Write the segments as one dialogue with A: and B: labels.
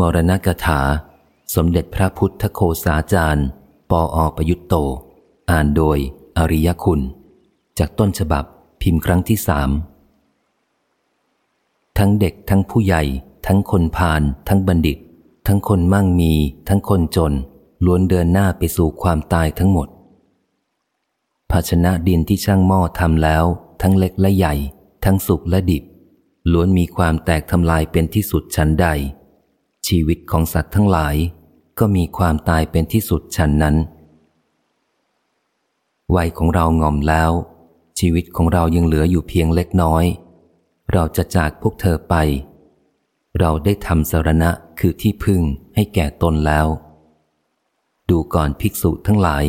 A: มรณกถา สมเด็จพระพุทธโคสาจารย์ ปออประยุตโต อ่านโดย อริยคุณ จากต้นฉบับพิมพ์ครั้งที่สาม ทั้งเด็กทั้งผู้ใหญ่ ทั้งคนพาลทั้งบัณฑิต ทั้งคนมั่งมี ทั้งคนจน ล้วนเดินหน้าไปสู่ความตายทั้งหมด ภาชนะดินที่ช่างหม้อทำแล้ว ทั้งเล็กและใหญ่ ทั้งสุกและดิบล้วนมีความแตกทำลายเป็นที่สุดชั้นใด ชีวิตของสัตว์ทั้งหลาย ก็มีความตายเป็นที่สุดชั้นนั้น วัยของเรางอมแล้ว ชีวิตของเรายังเหลืออยู่เพียงเล็กน้อย เราจะจากพวกเธอไป เราได้ทำสารณะคือที่พึ่งให้แก่ตนแล้ว ดูก่อนภิกษุทั้งหลาย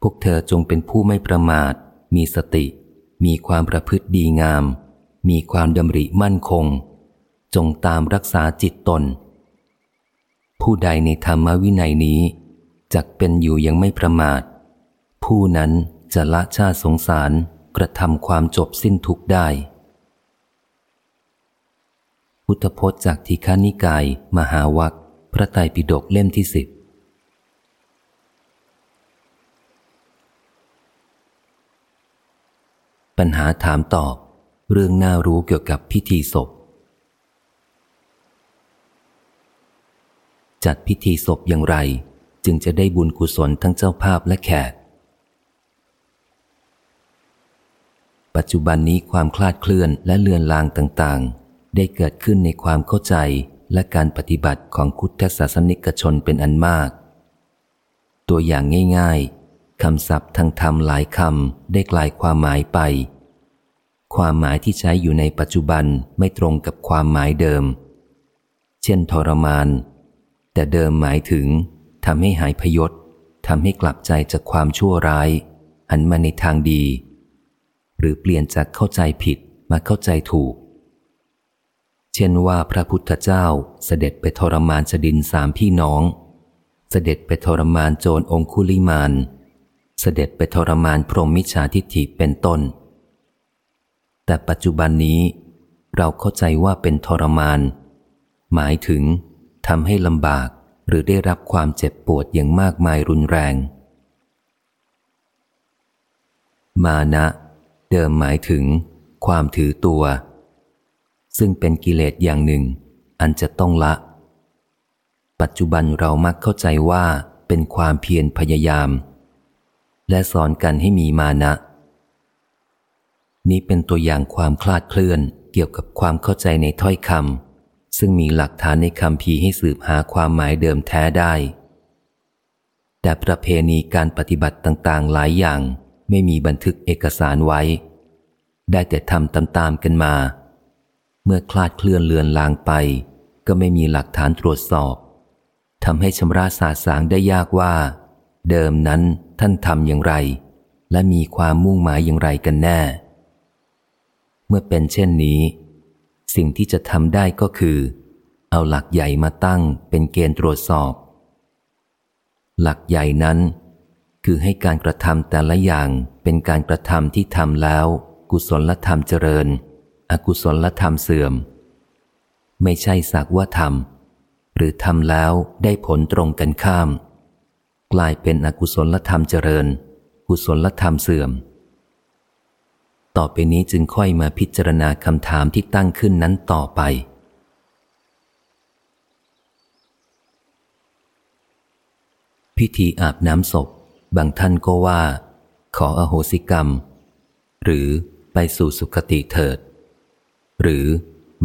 A: พวกเธอจงเป็นผู้ไม่ประมาท มีสติ มีความประพฤติดีงาม มีความดำริมั่นคง จงตามรักษาจิตตน ผู้ใดในธรรมวินัยนี้จักเป็นอยู่ยังไม่ประมาท ผู้นั้นจะละชาติสงสารกระทำความจบสิ้นทุกได้ พุทธพจน์จากทีฆานิกาย มหาวัคพระไตรปิฎกเล่มที่สิบปัญหาถามตอบ เรื่องน่ารู้เกี่ยวกับพิธีศพ จัดพิธีศพอย่างไร จึงจะได้บุญกุศลทั้งเจ้าภาพและแขก ปัจจุบันนี้ความคลาดเคลื่อนและเลือนลางต่างๆ ได้เกิดขึ้นในความเข้าใจและการปฏิบัติของพุทธศาสนิกชนเป็นอันมาก ตัวอย่างง่ายๆคำศัพท์ทางธรรมหลายคำได้กลายความหมายไป ความหมายที่ใช้อยู่ในปัจจุบันไม่ตรงกับความหมายเดิม เช่น ทรมาน แต่เดิมหมายถึงทำให้หายพยศทำให้กลับใจจากความชั่วร้ายหันมาในทางดี หรือเปลี่ยนจากเข้าใจผิดมาเข้าใจถูก เช่นว่าพระพุทธเจ้าเสด็จไปทรมานสดินสามพี่น้อง เสด็จไปทรมานโจรองคุลิมาน เสด็จไปทรมานพรหมมิจฉาทิฏฐิเป็นต้น แต่ปัจจุบันนี้เราเข้าใจว่าเป็นทรมาน หมายถึง ทำให้ลำบากหรือได้รับความเจ็บปวดอย่างมากมายรุนแรง มานะ เดิมหมายถึง ความถือตัว ซึ่งเป็นกิเลสอย่างหนึ่ง อันจะต้องละ ปัจจุบันเรามักเข้าใจว่าเป็นความเพียรพยายาม และสอนกันให้มีมานะ นี้เป็นตัวอย่างความคลาดเคลื่อนเกี่ยวกับความเข้าใจในถ้อยคำ ซึ่งมีหลักฐานในคำพีให้สืบหาความหมายเดิมแท้ได้ แต่ประเพณีการปฏิบัติต่างๆ หลายอย่างไม่มีบันทึกเอกสารไว้ ได้แต่ทำตามๆกันมา เมื่อคลาดเคลื่อนเลือนลางไป ก็ไม่มีหลักฐานตรวจสอบทำให้ชำระสาสางได้ยากว่า เดิมนั้นท่านทำอย่างไร และมีความมุ่งหมายอย่างไรกันแน่ เมื่อเป็นเช่นนี้ สิ่งที่จะทำได้ก็คือ เอาหลักใหญ่มาตั้งเป็นเกณฑ์ตรวจสอบ หลักใหญ่นั้น คือให้การกระทำแต่ละอย่างเป็นการกระทำที่ทำแล้ว กุศลธรรมเจริญ อกุศลธรรมเสื่อม ไม่ใช่สักว่าทำหรือทำแล้วได้ผลตรงกันข้าม กลายเป็นอกุศลธรรมเจริญ กุศลธรรมเสื่อม ต่อไปนี้จึงค่อยมาพิจารณาคำถามที่ตั้งขึ้นนั้นต่อไป พิธีอาบน้ำศพ บางท่านก็ว่า ขออโหสิกรรม หรือไปสู่สุคติเถิด หรือ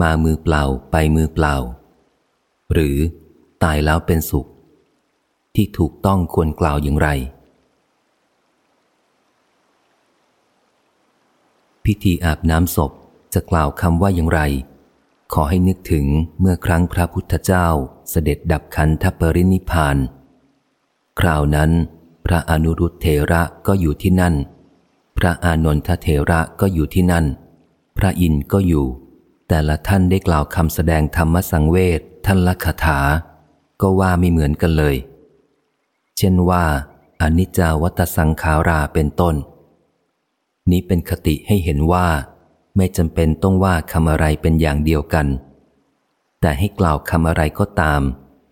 A: มามือเปล่าไปมือเปล่า หรือตายแล้วเป็นสุข ที่ถูกต้องควรกล่าวอย่างไร พิธีอาบน้ำศพจะกล่าวคำว่าอย่างไร ขอให้นึกถึงเมื่อครั้งพระพุทธเจ้าเสด็จดับขันธปรินิพาน คราวนั้น พระอนุรุตเถระก็อยู่ที่นั่น พระอานนทเถระก็อยู่ที่นั่น พระอินก็อยู่ แต่ละท่านได้กล่าวคำแสดงธรรมสังเวชท่านละคาถา ก็ว่าไม่เหมือนกันเลย เช่นว่าอนิจจาวัตสังขาราเป็นต้น นี้เป็นคติให้เห็นว่า ไม่จำเป็นต้องว่าคำอะไรเป็นอย่างเดียวกัน แต่ให้กล่าวคำอะไรก็ตาม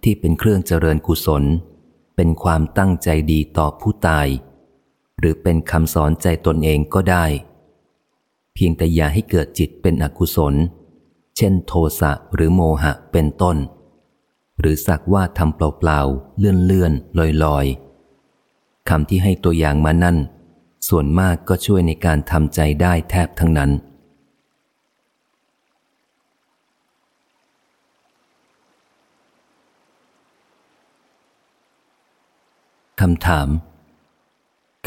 A: ที่เป็นเครื่องเจริญกุศล เป็นความตั้งใจดีต่อผู้ตาย หรือเป็นคำสอนใจตนเองก็ได้ เพียงแต่อย่าให้เกิดจิตเป็นอกุศล เช่นโทสะหรือโมหะเป็นต้น หรือสักว่าทำเปล่าๆเลื่อนเลื่อนลอยลอยคำที่ให้ตัวอย่างมานั่น ส่วนมากก็ช่วยในการทำใจได้แทบทั้งนั้น คำถาม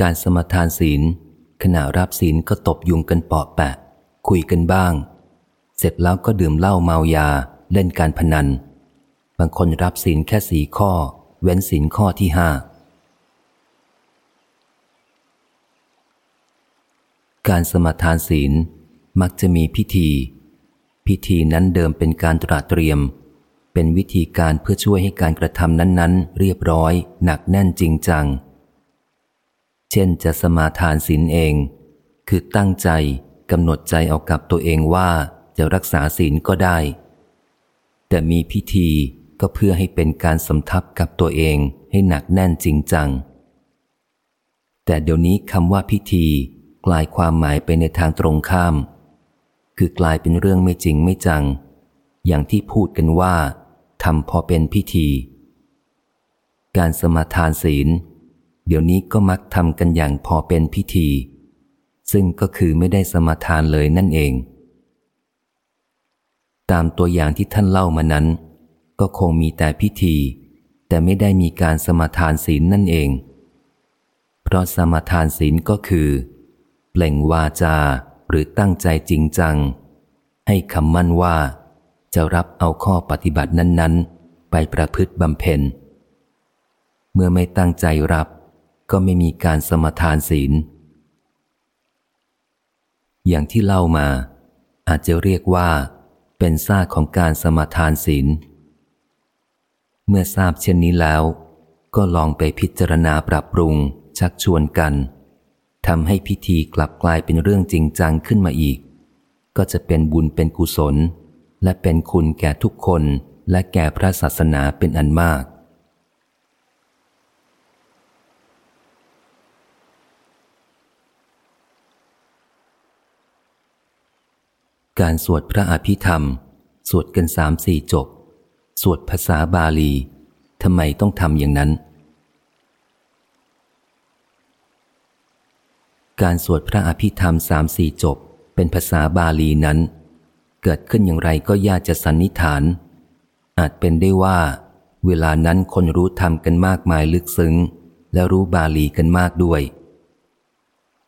A: การสมทานศีล ขณะรับศีลก็ตบยุงกันปอแปะ คุยกันบ้าง เสร็จแล้วก็ดื่มเหล้าเมายา เล่นการพนัน บางคนรับศีลแค่สีข้อ เว้นศีลข้อที่ห้า การสมทานศีลมักจะมีพิธี พิธีนั้นเดิมเป็นการตราเตรียม เป็นวิธีการเพื่อช่วยให้การกระทำนั้นๆ เรียบร้อย หนักแน่นจริงจัง เช่นจะสมาทานศีลเอง คือตั้งใจกำหนดใจเอากับตัวเองว่าจะรักษาศีลก็ได้ แต่มีพิธีก็เพื่อให้เป็นการสำทับกับตัวเองให้หนักแน่นจริงจัง แต่เดี๋ยวนี้คำว่าพิธี กลายความหมายไปในทางตรงข้าม คือกลายเป็นเรื่องไม่จริงไม่จัง อย่างที่พูดกันว่าทำพอเป็นพิธี การสมาทานศีล เดี๋ยวนี้ก็มักทำกันอย่างพอเป็นพิธี ซึ่งก็คือไม่ได้สมาทานเลยนั่นเอง ตามตัวอย่างที่ท่านเล่ามานั้น ก็คงมีแต่พิธี แต่ไม่ได้มีการสมาทานศีลนั่นเอง เพราะสมาทานศีลก็คือ เปล่งวาจาหรือตั้งใจจริงจัง ให้คำมั่นว่า จะรับเอาข้อปฏิบัตินั้น ๆ ไปประพฤติบำเพ็ญ เมื่อไม่ตั้งใจรับก็ไม่มีการสมทานศีล อย่างที่เล่ามา อาจจะเรียกว่า เป็นซากของการสมทานศีล เมื่อทราบเช่นนี้แล้ว ก็ลองไปพิจารณาปรับปรุงชักชวนกัน ทำให้พิธีกลับกลายเป็นเรื่องจริงจังขึ้นมาอีก ก็จะเป็นบุญเป็นกุศล และเป็นคุณแก่ทุกคนและแก่พระศาสนาเป็นอันมาก การสวดพระอภิธรรม สวดกันสามสี่จบ สวดภาษาบาลีทำไมต้องทำอย่างนั้น การสวดพระอภิธรรมสามสี่จบ เป็นภาษาบาลีนั้น เกิดขึ้นอย่างไรก็ยากจะสันนิษฐาน อาจเป็นได้ว่า เวลานั้นคนรู้ธรรมกันมากมายลึกซึ้ง และรู้บาลีกันมากด้วย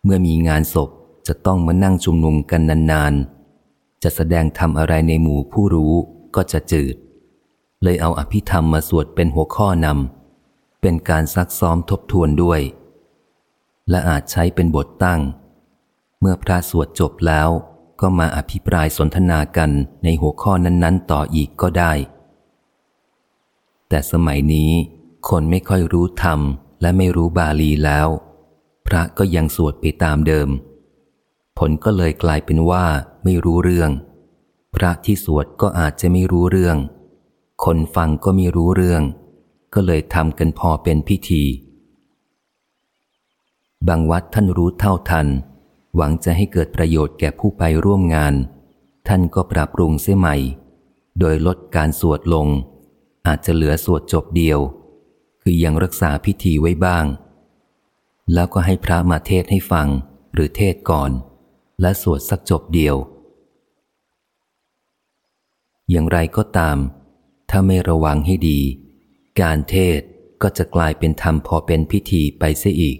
A: เมื่อมีงานศพจะต้องมานั่งชุมนุมกันนานๆ จะแสดงทำอะไรในหมู่ผู้รู้ก็จะจืด เลยเอาอภิธรรมมาสวดเป็นหัวข้อนำเป็นการซักซ้อมทบทวนด้วย และอาจใช้เป็นบทตั้ง เมื่อพระสวดจบแล้ว ก็มาอภิปรายสนทนากันในหัวข้อนั้น ๆ ต่ออีกก็ได้ แต่สมัยนี้ คนไม่ค่อยรู้ธรรม และไม่รู้บาลีแล้ว พระก็ยังสวดไปตามเดิม ผลก็เลยกลายเป็นว่าไม่รู้เรื่อง พระที่สวดก็อาจจะไม่รู้เรื่อง คนฟังก็ไม่รู้เรื่อง ก็เลยทำกันพอเป็นพิธี บางวัดท่านรู้เท่าทัน หวังจะให้เกิดประโยชน์แก่ผู้ไปร่วมงาน ท่านก็ปรับปรุงเสียใหม่ โดยลดการสวดลง อาจจะเหลือสวดจบเดียว คือยังรักษาพิธีไว้บ้าง แล้วก็ให้พระมาเทศให้ฟังหรือเทศก่อน และสวดสักจบเดียว อย่างไรก็ตาม ถ้าไม่ระวังให้ดี การเทศก็จะกลายเป็นธรรมพอเป็นพิธีไปเสียอีก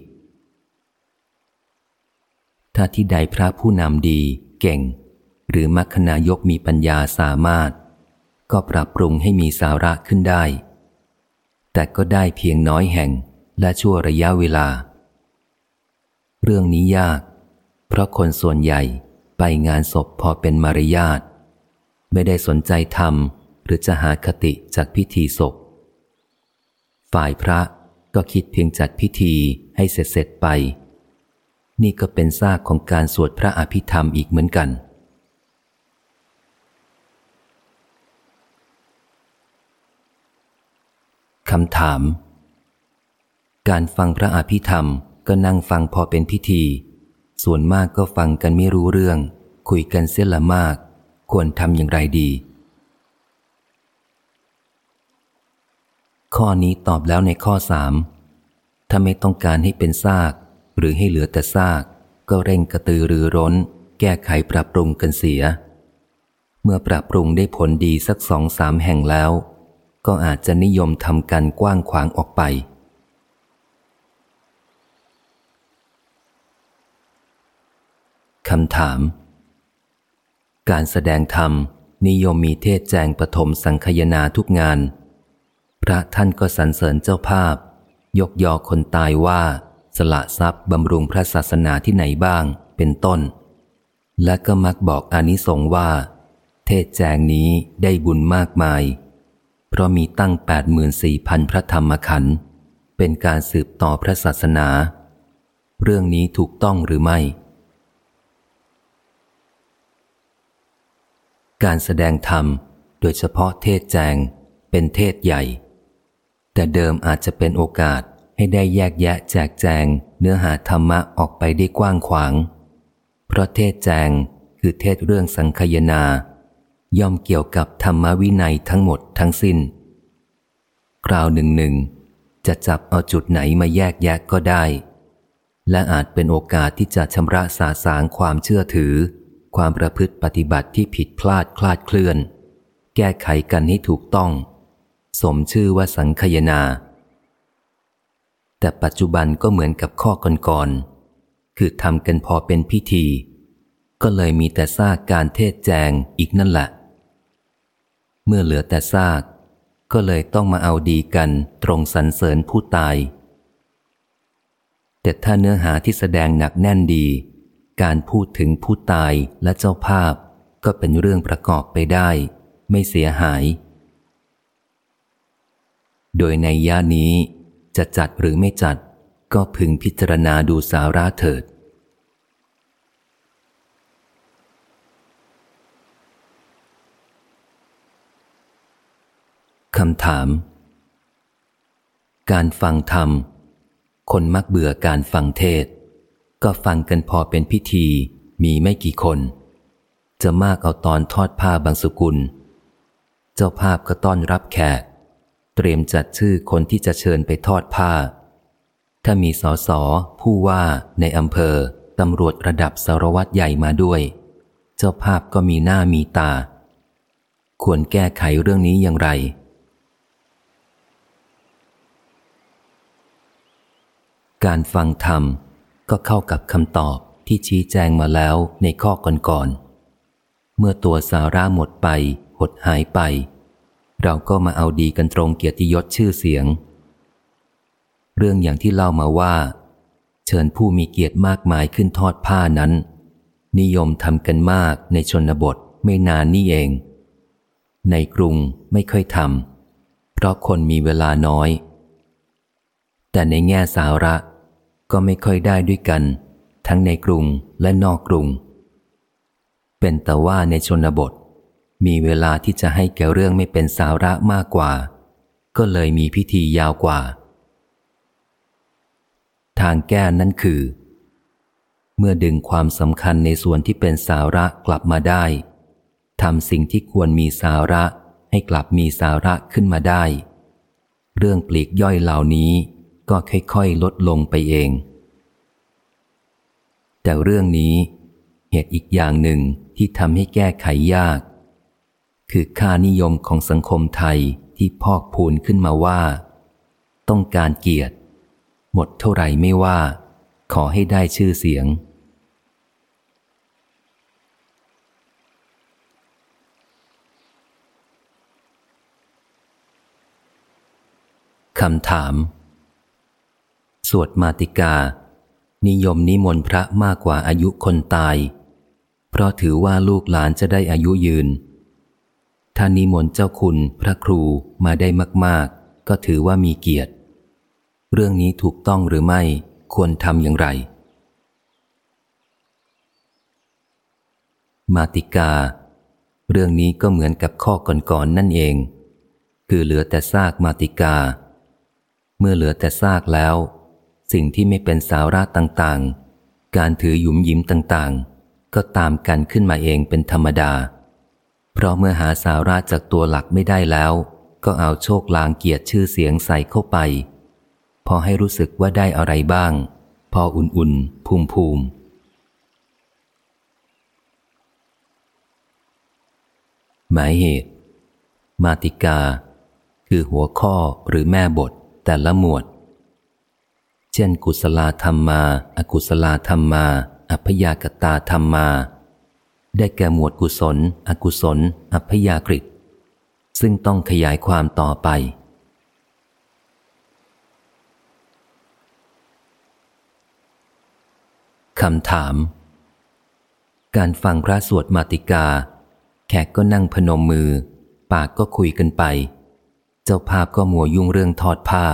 A: ถ้าที่ใดพระผู้นำดี เก่ง หรือมัคคณายกมีปัญญาสามารถ ก็ปรับปรุงให้มีสาระขึ้นได้ แต่ก็ได้เพียงน้อยแห่งและชั่วระยะเวลา เรื่องนี้ยาก เพราะคนส่วนใหญ่ไปงานศพพอเป็นมารยาทไม่ได้สนใจทำหรือจะหาคติจากพิธีศพ ฝ่ายพระก็คิดเพียงจัดพิธีให้เสร็จเสร็จไป นี่ก็เป็นซากของการสวดพระอภิธรรมอีกเหมือนกัน คำถาม การฟังพระอภิธรรมก็นั่งฟังพอเป็นพิธี ส่วนมากก็ฟังกันไม่รู้เรื่อง คุยกันเสียละมาก ควรทำอย่างไรดี ข้อนี้ตอบแล้วในข้อสามถ้าไม่ต้องการให้เป็นซาก หรือให้เหลือแต่ซาก ก็เร่งกระตือรือร้น แก้ไขปรับปรุงกันเสีย เมื่อปรับปรุงได้ผลดีสักสองสามแห่งแล้ว ก็อาจจะนิยมทำกันกว้างขวางออกไป คำถาม การแสดงธรรมนิยมมีเทศแจงปฐมสังคยนาทุกงาน พระท่านก็สรรเสริญเจ้าภาพ ยกยอคนตายว่า สละทรัพย์บำรุงพระศาสนาที่ไหนบ้าง เป็นต้น และก็มักบอกอานิสงส์ว่า เทศแจงนี้ได้บุญมากมาย เพราะมีตั้งแปดหมื่นสี่พันพระธรรมขันธ์เป็นการสืบต่อพระศาสนา เรื่องนี้ถูกต้องหรือไม่ การแสดงธรรม โดยเฉพาะเทศแจงเป็นเทศใหญ่ แต่เดิมอาจจะเป็นโอกาส ให้ได้แยกแยะแจกแจงเนื้อหาธรรมะออกไปได้กว้างขวาง เพราะเทศแจงคือเทศเรื่องสังคยนา ย่อมเกี่ยวกับธรรมวินัยทั้งหมดทั้งสิน้น คราวหนึ่งหนึ่งจะจับเอาจุดไหนมาแยกแยะก็ได้ และอาจเป็นโอกาสที่จะชำระสาสางความเชื่อถือ ความประพฤติปฏิบัติที่ผิดพลาดคลาดเคลื่อน แก้ไขกันให้ถูกต้อง สมชื่อว่าสังคยนา แต่ปัจจุบันก็เหมือนกับข้อก่อนๆคือทำกันพอเป็นพิธี ก็เลยมีแต่ซากการเทศแจงอีกนั่นแหละ เมื่อเหลือแต่ซากก็เลยต้องมาเอาดีกันตรงสรรเสริญผู้ตาย แต่ถ้าเนื้อหาที่แสดงหนักแน่นดี การพูดถึงผู้ตายและเจ้าภาพก็เป็นเรื่องประกอบไปได้ ไม่เสียหาย โดยในย่านี้ จะจัดหรือไม่จัด ก็พึงพิจารณาดูสาระเถิด คำถาม การฟังธรรม คนมักเบื่อการฟังเทศ ก็ฟังกันพอเป็นพิธีมีไม่กี่คน จะมากเอาตอนทอดผ้าบางสกุล เจ้าภาพก็ต้อนรับแขก เตรียมจัดชื่อคนที่จะเชิญไปทอดผ้า ถ้ามีสอสอผู้ว่าในอำเภอตำรวจระดับสารวัตรใหญ่มาด้วย เจ้าภาพก็มีหน้ามีตา ควรแก้ไขเรื่องนี้อย่างไร การฟังธรรมก็เข้ากับคำตอบที่ชี้แจงมาแล้วในข้อก่อนๆเมื่อตัวสาระหมดไป หดหายไป เราก็มาเอาดีกันตรงเกียรติยศชื่อเสียง เรื่องอย่างที่เล่ามาว่า เชิญผู้มีเกียรติมากมายขึ้นทอดผ้านั้น นิยมทำกันมากในชนบทไม่นานนี่เอง ในกรุงไม่ค่อยทำเพราะคนมีเวลาน้อย แต่ในแง่สาระก็ไม่ค่อยได้ด้วยกัน ทั้งในกรุงและนอกกรุง เป็นแต่ว่าในชนบท มีเวลาที่จะให้แก่เรื่องไม่เป็นสาระมากกว่า ก็เลยมีพิธียาวกว่า ทางแก้นั่นคือ เมื่อดึงความสำคัญในส่วนที่เป็นสาระกลับมาได้ทำสิ่งที่ควรมีสาระให้กลับมีสาระขึ้นมาได้ เรื่องปลีกย่อยเหล่านี้ก็ค่อยๆ ลดลงไปเอง แต่เรื่องนี้เหตุอีกอย่างหนึ่งที่ทำให้แก้ไขยาก คือค่านิยมของสังคมไทยที่พอกพูนขึ้นมาว่า ต้องการเกียรติ หมดเท่าไหร่ไม่ว่า ขอให้ได้ชื่อเสียง คำถาม สวดมาติกา นิยมนิมนต์พระมากกว่าอายุคนตาย เพราะถือว่าลูกหลานจะได้อายุยืน ถ้านิมนต์เจ้าคุณพระครูมาได้มาก ๆ ก็ถือว่ามีเกียรติ เรื่องนี้ถูกต้องหรือไม่ควรทำอย่างไร มาติกา เรื่องนี้ก็เหมือนกับข้อก่อนๆนนั่นเอง คือเหลือแต่ซากมาติกา เมื่อเหลือแต่ซากแล้ว สิ่งที่ไม่เป็นสาระต่างๆ การถือหยุมยิ้มต่างๆ ก็ตามกันขึ้นมาเองเป็นธรรมดา เพราะเมื่อหาสาระจากตัวหลักไม่ได้แล้ว ก็เอาโชคลางเกียรติชื่อเสียงใส่เข้าไป พอให้รู้สึกว่าได้อะไรบ้าง พออุ่นๆภูมิภูมิหมายเหตุ มาติกา คือหัวข้อหรือแม่บทแต่ละหมวด เช่น กุศลธรรมมา อกุศลธรรมมา อัพยากตาธรรมมา ได้แก่หมวดกุศล อกุศล อัพยากฤิซึ่งต้องขยายความต่อไป คำถาม การฟังพระสวดมาติกา แขกก็นั่งพนมมือ ปากก็คุยกันไป เจ้าภาพก็มัวยุ่งเรื่องทอดผ้า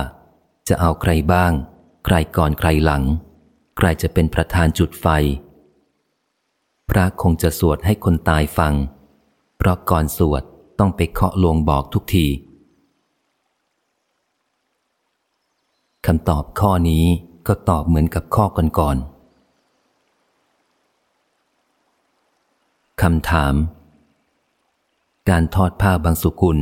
A: จะเอาใครบ้าง ใครก่อนใครหลัง ใครจะเป็นประธานจุดไฟ พระคงจะสวดให้คนตายฟัง เพราะก่อนสวดต้องไปเคาะลวงบอกทุกทีคำตอบข้อนี้ก็ตอบเหมือนกับข้อก่อนๆคำถาม การทอดผ้าบางสุกุล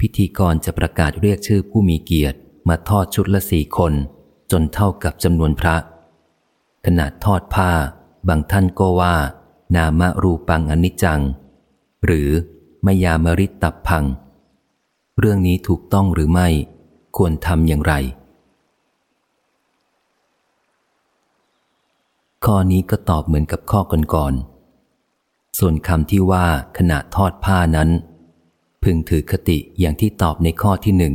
A: พิธีกรจะประกาศเรียกชื่อผู้มีเกียรติมาทอดชุดละสี่คน จนเท่ากับจำนวนพระ ขนาดทอดผ้า บางท่านก็ว่า นามรูปังอนิจจัง หรือมยามริตตับพัง เรื่องนี้ถูกต้องหรือไม่ ควรทำอย่างไร ข้อนี้ก็ตอบเหมือนกับข้อก่อนๆ ส่วนคำที่ว่าขณะทอดผ้านั้น พึงถือคติอย่างที่ตอบในข้อที่หนึ่ง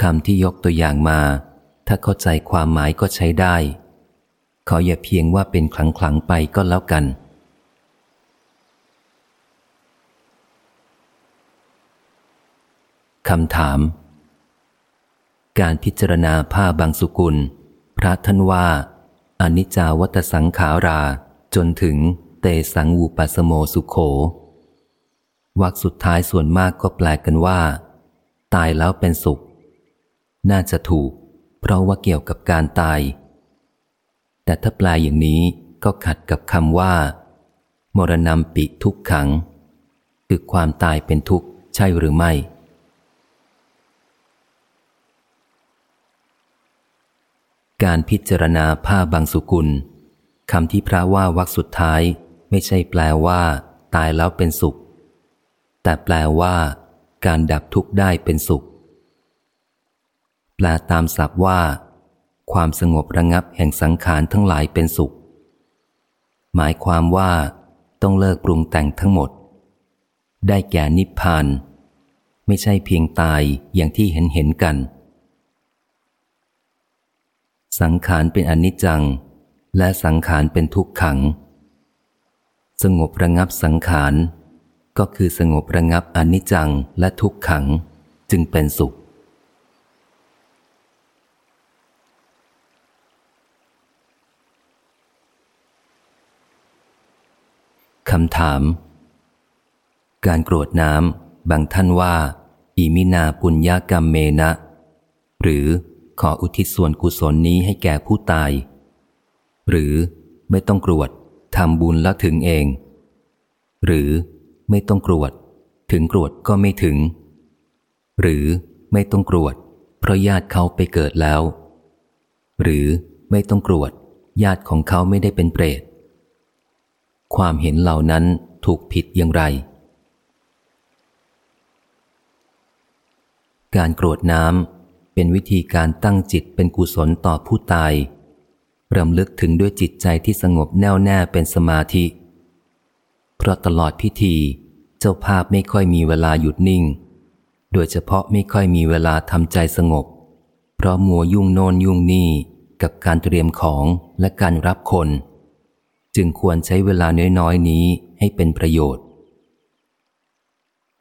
A: คำที่ยกตัวอย่างมา ถ้าเข้าใจความหมายก็ใช้ได้ ขออย่าเพียงว่าเป็นคลังคลังไปก็แล้วกัน คำถาม การพิจารณาผ้าบางสุกุล พระท่านว่าอนิจจาวัตสังขารา จนถึงเตสังวูปัสโมสุโขวักสุดท้ายส่วนมากก็แปลกันว่า ตายแล้วเป็นสุข น่าจะถูก เพราะว่าเกี่ยวกับการตาย แต่ถ้าแปลอย่างนี้ก็ขัดกับคำว่า มรณะปิทุกขัง คือความตายเป็นทุกข์ใช่หรือไม่ การพิจารณาผ้าบางสุกุลคำที่พระว่าวักสุดท้ายไม่ใช่แปลว่า ตายแล้วเป็นสุข แต่แปลว่า การดับทุกข์ได้เป็นสุข แปลตามศัพท์ว่า ความสงบระงับแห่งสังขารทั้งหลายเป็นสุข หมายความว่าต้องเลิกปรุงแต่งทั้งหมด ได้แก่นิพพาน ไม่ใช่เพียงตายอย่างที่เห็นเห็นกัน สังขารเป็นอนิจจัง และสังขารเป็นทุกขัง สงบระงับสังขาร ก็คือสงบระงับอนิจจังและทุกขังจึงเป็นสุข คำถาม การกรวดน้ำบางท่านว่า อิมินาปุญญากรรมเมนะ หรือขออุทิศส่วนกุศลนี้ให้แก่ผู้ตาย หรือไม่ต้องกรวดทำบุญแล้วถึงเอง หรือไม่ต้องกรวด ถึงกรวดก็ไม่ถึง หรือไม่ต้องกรวด เพราะญาติเขาไปเกิดแล้ว หรือไม่ต้องกรวด ญาติของเขาไม่ได้เป็นเปรต ความเห็นเหล่านั้นถูกผิดอย่างไร การกรวดน้ำเป็นวิธีการตั้งจิตเป็นกุศลต่อผู้ตายรำลึกถึงด้วยจิตใจที่สงบแน่วแน่เป็นสมาธิ เพราะตลอดพิธีเจ้าภาพไม่ค่อยมีเวลาหยุดนิ่ง โดยเฉพาะไม่ค่อยมีเวลาทำใจสงบ เพราะมัวยุ่งโนนยุ่งนี่กับการเตรียมของและการรับคน จึงควรใช้เวลาน้อยๆนี้ให้เป็นประโยชน์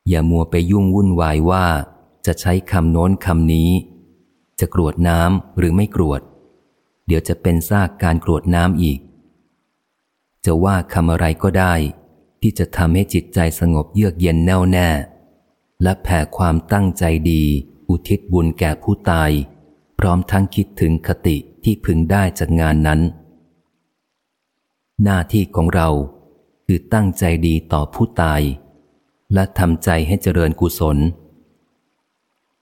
A: อย่ามัวไปยุ่งวุ่นวายว่า จะใช้คำโน้นคำนี้ จะกรวดน้ำหรือไม่กรวด เดี๋ยวจะเป็นซากการกรวดน้ำอีก จะว่าคำอะไรก็ได้ ที่จะทำให้จิตใจสงบเยือกเย็นแน่วแน่ และแผ่ความตั้งใจดี อุทิศบุญแก่ผู้ตาย พร้อมทั้งคิดถึงคติที่พึงได้จากงานนั้น หน้าที่ของเรา คือตั้งใจดีต่อผู้ตาย และทำใจให้เจริญกุศล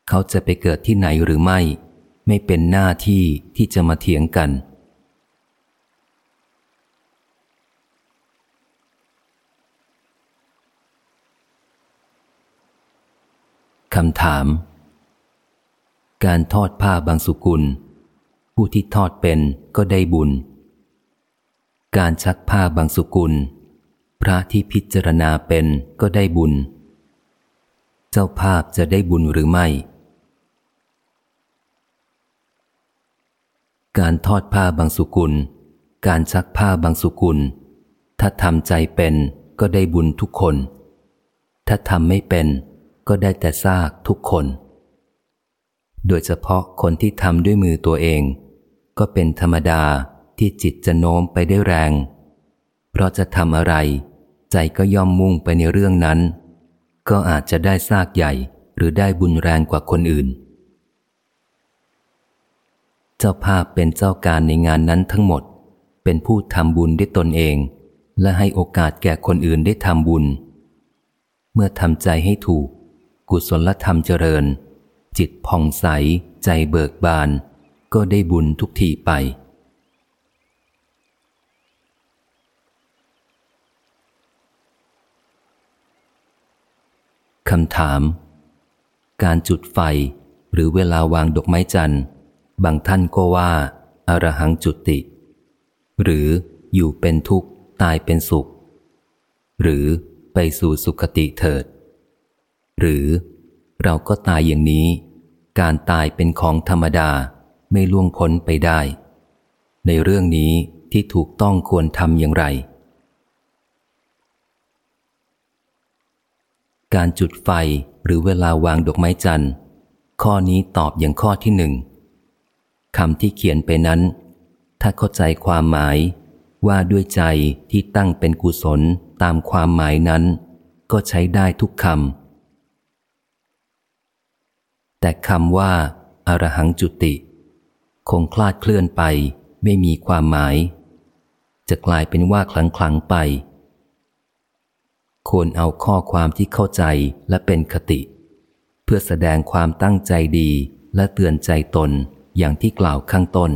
A: เขาจะไปเกิดที่ไหนหรือไม่ ไม่เป็นหน้าที่ที่จะมาเถียงกัน คำถาม การทอดผ้าบางสุกุล ผู้ที่ทอดเป็นก็ได้บุญ การชักผ้าบางสุกุล พระที่พิจารณาเป็นก็ได้บุญ เจ้าภาพจะได้บุญหรือไม่ การทอดผ้าบางสุกุล การชักผ้าบางสุกุล ถ้าทำใจเป็นก็ได้บุญทุกคน ถ้าทำไม่เป็นก็ได้แต่ซากทุกคน โดยเฉพาะคนที่ทำด้วยมือตัวเอง ก็เป็นธรรมดา ที่จิตจะโน้มไปได้แรง เพราะจะทำอะไร ใจก็ย่อมมุ่งไปในเรื่องนั้น ก็อาจจะได้ซากใหญ่หรือได้บุญแรงกว่าคนอื่น เจ้าภาพเป็นเจ้าการในงานนั้นทั้งหมด เป็นผู้ทำบุญด้วยตนเอง และให้โอกาสแก่คนอื่นได้ทำบุญ เมื่อทำใจให้ถูก กุศลธรรมเจริญ จิตผ่องใส ใจเบิกบาน ก็ได้บุญทุกทีไป คำถาม การจุดไฟหรือเวลาวางดอกไม้จันทร์ บางท่านก็ว่าอารหังจุติ หรืออยู่เป็นทุกข์ตายเป็นสุข หรือไปสู่สุคติเถิด หรือเราก็ตายอย่างนี้ การตายเป็นของธรรมดาไม่ล่วงพ้นไปได้ ในเรื่องนี้ที่ถูกต้องควรทำอย่างไร การจุดไฟหรือเวลาวางดอกไม้จันทร์ ข้อนี้ตอบอย่างข้อที่หนึ่งคำที่เขียนไปนั้น ถ้าเข้าใจความหมาย ว่าด้วยใจที่ตั้งเป็นกุศลตามความหมายนั้น ก็ใช้ได้ทุกคำแต่คำว่าอารหังจุติ คงคลาดเคลื่อนไปไม่มีความหมาย จะกลายเป็นว่าคลังคลังไป ควรเอาข้อความที่เข้าใจและเป็นคติ เพื่อแสดงความตั้งใจดีและเตือนใจตนอย่างที่กล่าวข้างต้น